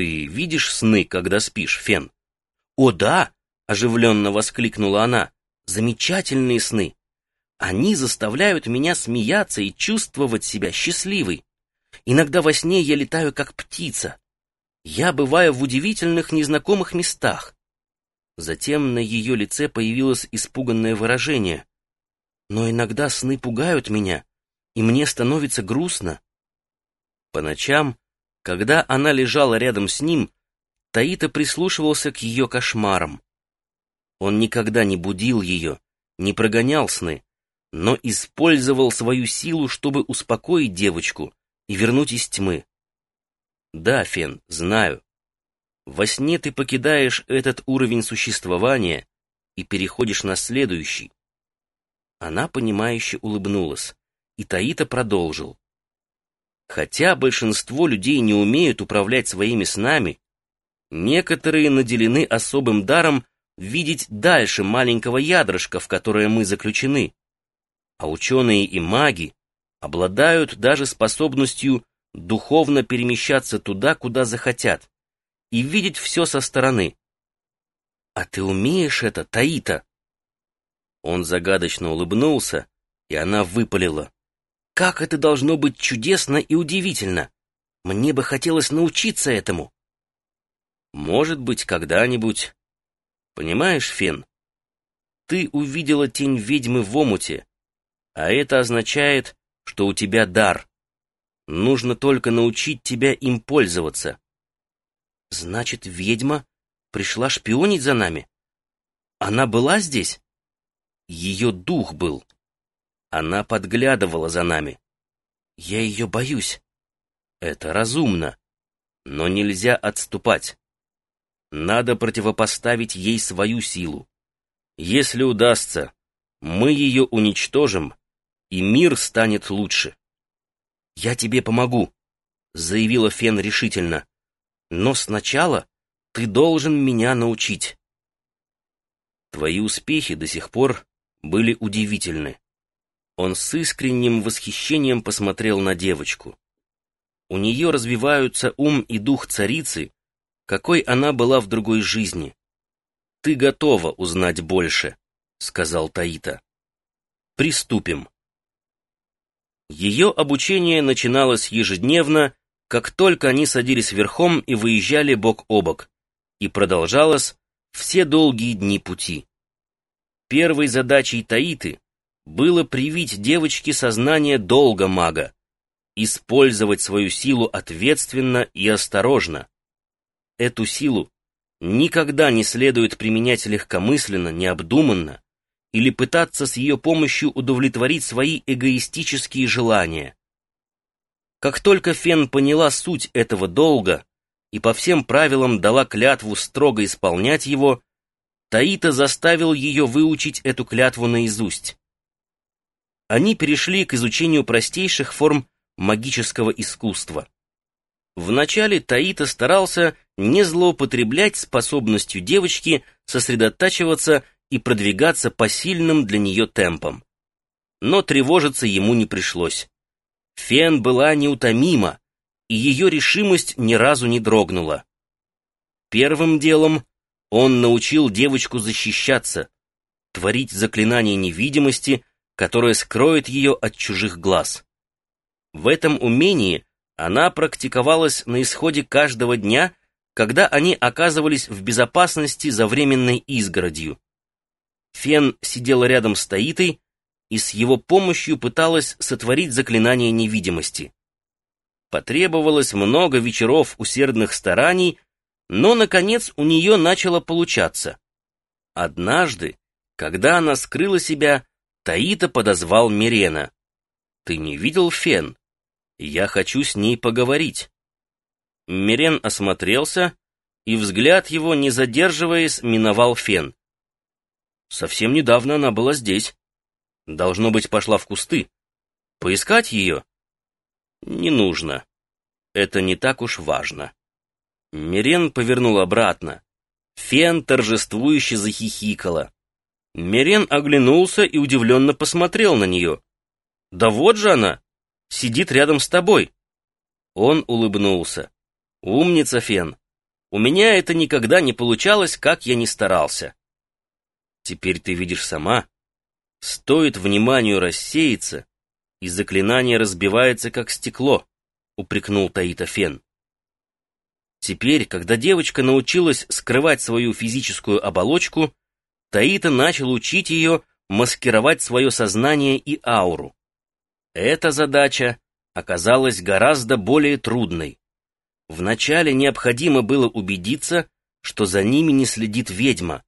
Ты видишь сны, когда спишь, Фен? О, да! Оживленно воскликнула она. Замечательные сны. Они заставляют меня смеяться и чувствовать себя счастливой. Иногда во сне я летаю как птица. Я бываю в удивительных незнакомых местах. Затем на ее лице появилось испуганное выражение. Но иногда сны пугают меня, и мне становится грустно. По ночам, когда она лежала рядом с ним, Таита прислушивался к ее кошмарам. Он никогда не будил ее, не прогонял сны, но использовал свою силу, чтобы успокоить девочку и вернуть из тьмы. Да, Фен, знаю. Во сне ты покидаешь этот уровень существования и переходишь на следующий. Она, понимающе улыбнулась, и Таита продолжил. Хотя большинство людей не умеют управлять своими снами, некоторые наделены особым даром видеть дальше маленького ядрышка, в которое мы заключены. А ученые и маги обладают даже способностью духовно перемещаться туда, куда захотят, и видеть все со стороны. «А ты умеешь это, Таита?» Он загадочно улыбнулся, и она выпалила. «Как это должно быть чудесно и удивительно! Мне бы хотелось научиться этому!» «Может быть, когда-нибудь...» «Понимаешь, Фен, ты увидела тень ведьмы в омуте, а это означает, что у тебя дар. Нужно только научить тебя им пользоваться. Значит, ведьма пришла шпионить за нами? Она была здесь? Ее дух был. Она подглядывала за нами. Я ее боюсь. Это разумно. Но нельзя отступать. Надо противопоставить ей свою силу. Если удастся, мы ее уничтожим, и мир станет лучше. «Я тебе помогу», — заявила Фен решительно. «Но сначала ты должен меня научить». Твои успехи до сих пор были удивительны. Он с искренним восхищением посмотрел на девочку. У нее развиваются ум и дух царицы, какой она была в другой жизни. «Ты готова узнать больше», — сказал Таита. «Приступим». Ее обучение начиналось ежедневно, как только они садились верхом и выезжали бок о бок, и продолжалось все долгие дни пути. Первой задачей Таиты было привить девочке сознание долга мага, использовать свою силу ответственно и осторожно. Эту силу никогда не следует применять легкомысленно, необдуманно, или пытаться с ее помощью удовлетворить свои эгоистические желания. Как только Фен поняла суть этого долга и по всем правилам дала клятву строго исполнять его, Таита заставил ее выучить эту клятву наизусть. Они перешли к изучению простейших форм магического искусства. Вначале Таита старался не злоупотреблять способностью девочки сосредотачиваться и продвигаться по сильным для нее темпам. Но тревожиться ему не пришлось. Фен была неутомима, и ее решимость ни разу не дрогнула. Первым делом он научил девочку защищаться, творить заклинание невидимости, которое скроет ее от чужих глаз. В этом умении она практиковалась на исходе каждого дня, когда они оказывались в безопасности за временной изгородью. Фен сидела рядом с Таитой и с его помощью пыталась сотворить заклинание невидимости. Потребовалось много вечеров усердных стараний, но, наконец, у нее начало получаться. Однажды, когда она скрыла себя, Таита подозвал Мирена. «Ты не видел Фен? Я хочу с ней поговорить». Мирен осмотрелся, и взгляд его, не задерживаясь, миновал Фен. Совсем недавно она была здесь. Должно быть, пошла в кусты. Поискать ее? Не нужно. Это не так уж важно. Мирен повернул обратно. Фен торжествующе захихикала. Мирен оглянулся и удивленно посмотрел на нее. «Да вот же она! Сидит рядом с тобой!» Он улыбнулся. «Умница, Фен! у меня это никогда не получалось, как я ни старался. Теперь ты видишь сама. Стоит вниманию рассеяться, и заклинание разбивается, как стекло, упрекнул Таита Фен. Теперь, когда девочка научилась скрывать свою физическую оболочку, Таита начал учить ее маскировать свое сознание и ауру. Эта задача оказалась гораздо более трудной. Вначале необходимо было убедиться, что за ними не следит ведьма.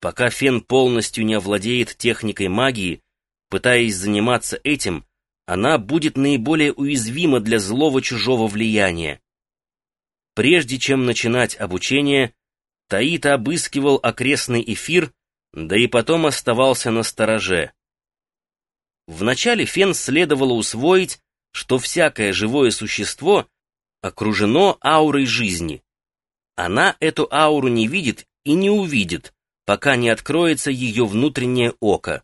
Пока Фен полностью не овладеет техникой магии, пытаясь заниматься этим, она будет наиболее уязвима для злого чужого влияния. Прежде чем начинать обучение, Таита обыскивал окрестный эфир, да и потом оставался на стороже. Вначале Фен следовало усвоить, что всякое живое существо окружено аурой жизни. Она эту ауру не видит и не увидит, пока не откроется ее внутреннее око.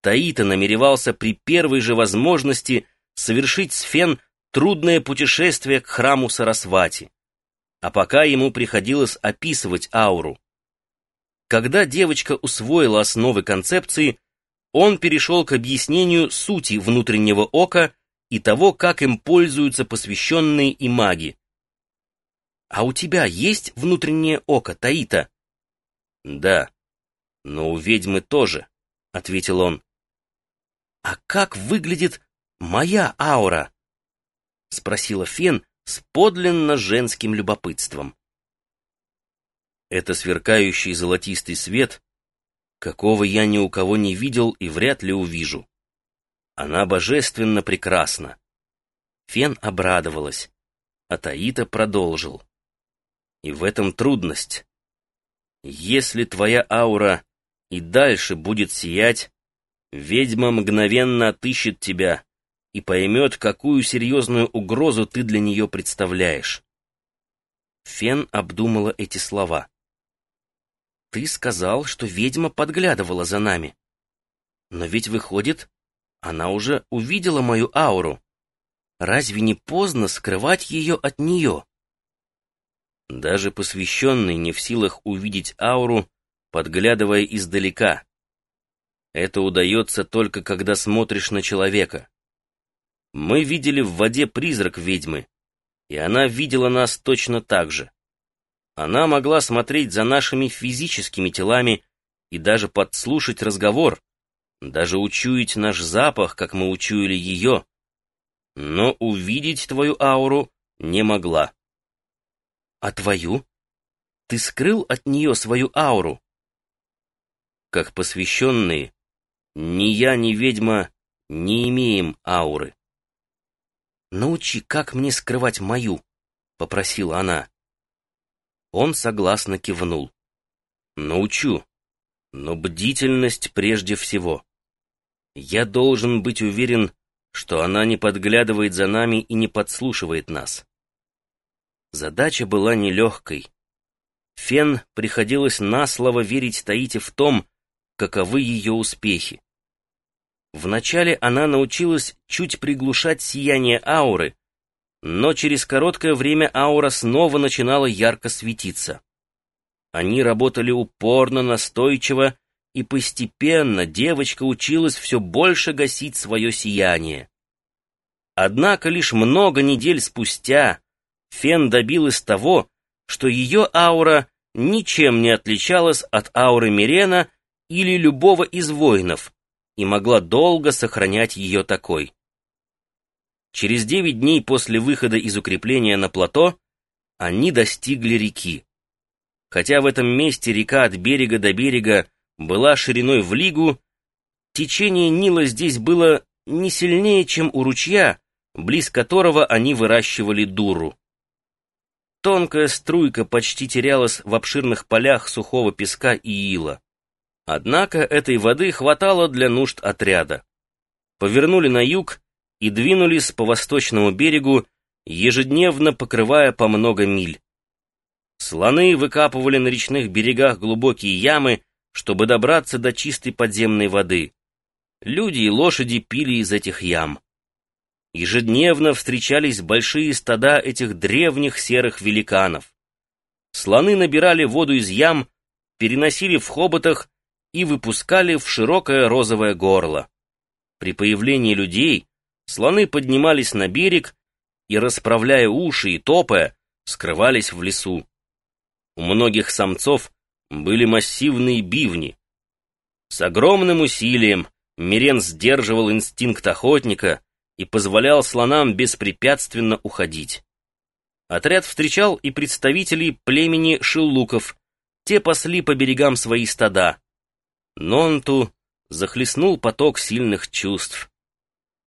Таита намеревался при первой же возможности совершить с Фен трудное путешествие к храму Сарасвати, а пока ему приходилось описывать ауру. Когда девочка усвоила основы концепции, он перешел к объяснению сути внутреннего ока и того, как им пользуются посвященные и маги. «А у тебя есть внутреннее око, Таита?» «Да, но у ведьмы тоже», — ответил он. «А как выглядит моя аура?» — спросила Фен с подлинно женским любопытством. Это сверкающий золотистый свет, какого я ни у кого не видел и вряд ли увижу. Она божественно прекрасна. Фен обрадовалась, а Таита продолжил. И в этом трудность. Если твоя аура и дальше будет сиять, ведьма мгновенно отыщет тебя и поймет, какую серьезную угрозу ты для нее представляешь. Фен обдумала эти слова. Ты сказал, что ведьма подглядывала за нами. Но ведь выходит, она уже увидела мою ауру. Разве не поздно скрывать ее от нее? Даже посвященный не в силах увидеть ауру, подглядывая издалека. Это удается только когда смотришь на человека. Мы видели в воде призрак ведьмы, и она видела нас точно так же. Она могла смотреть за нашими физическими телами и даже подслушать разговор, даже учуять наш запах, как мы учуяли ее. Но увидеть твою ауру не могла. А твою? Ты скрыл от нее свою ауру? Как посвященные, ни я, ни ведьма не имеем ауры. «Научи, как мне скрывать мою», — попросила она. Он согласно кивнул. «Научу, но бдительность прежде всего. Я должен быть уверен, что она не подглядывает за нами и не подслушивает нас». Задача была нелегкой. Фен приходилось на слово верить Таите в том, каковы ее успехи. Вначале она научилась чуть приглушать сияние ауры, но через короткое время аура снова начинала ярко светиться. Они работали упорно, настойчиво, и постепенно девочка училась все больше гасить свое сияние. Однако лишь много недель спустя Фен добилась того, что ее аура ничем не отличалась от ауры Мирена или любого из воинов и могла долго сохранять ее такой. Через девять дней после выхода из укрепления на плато они достигли реки. Хотя в этом месте река от берега до берега была шириной в лигу, течение Нила здесь было не сильнее, чем у ручья, близ которого они выращивали дуру. Тонкая струйка почти терялась в обширных полях сухого песка и ила. Однако этой воды хватало для нужд отряда. Повернули на юг и двинулись по восточному берегу, ежедневно покрывая по много миль. Слоны выкапывали на речных берегах глубокие ямы, чтобы добраться до чистой подземной воды. Люди и лошади пили из этих ям. Ежедневно встречались большие стада этих древних серых великанов. Слоны набирали воду из ям, переносили в хоботах и выпускали в широкое розовое горло. При появлении людей слоны поднимались на берег и, расправляя уши и топая, скрывались в лесу. У многих самцов были массивные бивни. С огромным усилием Мирен сдерживал инстинкт охотника и позволял слонам беспрепятственно уходить. Отряд встречал и представителей племени шиллуков, те пасли по берегам свои стада. Нонту захлестнул поток сильных чувств.